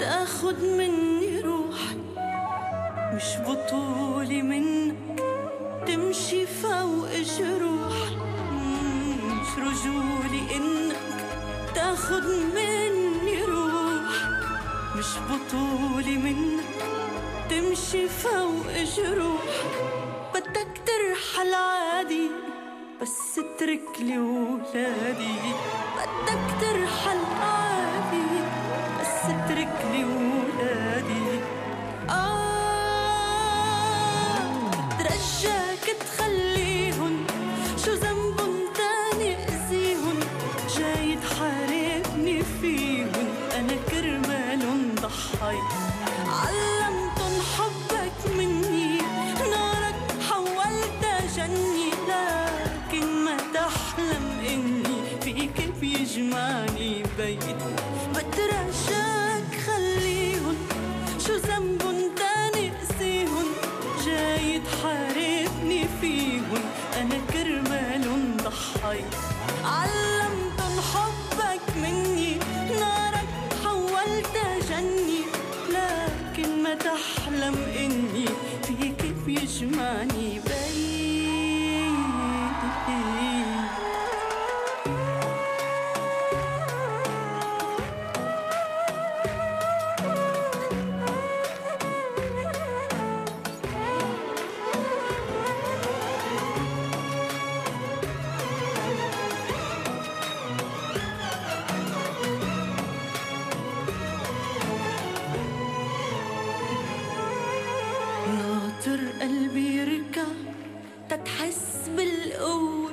تاخد مني روحي مش بطولي منك تمشي فوق جروحي. مش رجولي إنك تاخد مني روحي. مش بطولي منك تمشي فوق جروحي. بدك ترحل عادي بس اترك لي ولادي. بدك ترحل عادي. لي ولادي آه بترجاك تخليهن. شو ذنبن تاني أذيهن؟ جاي تحاربني فيهن. أنا كرمالن ضحيت علمتن حبك مني. نارك حولتها جني. لكن ما تحلم إني فيك بيجمعني بيت. فيك بيجمعني قلبي يركع تتحس بالقوة.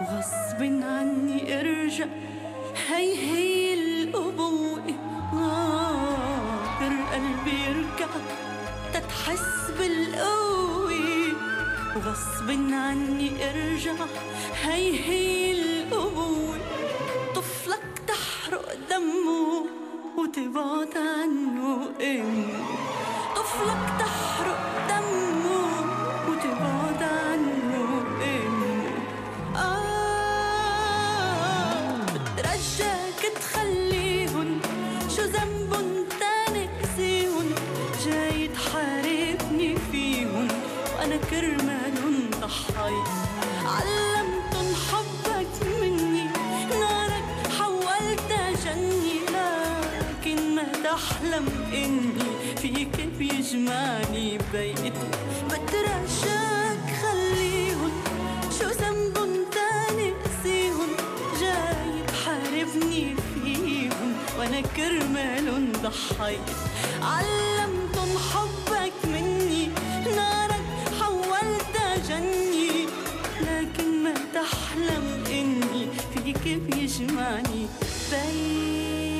وغصب عني ارجع هي هي الأبوة ناطر قلبي يركع تتحس بالقوة. وغصب عني ارجع هي هي الأبوة طفلك تحرق دمه وتبعد عنه إمه. طفلك تحرق دمه. أحلم إني فيك بيجمعني بيت. بترشاك خليهم شو ذنبهم تاني نسيهم جاي تحاربني فيهم وأنا كرمالهم ضحيت. علمتهم حبك مني. نارك حولتها جني. لكن ما تحلم إني فيك بيجمعني بيت.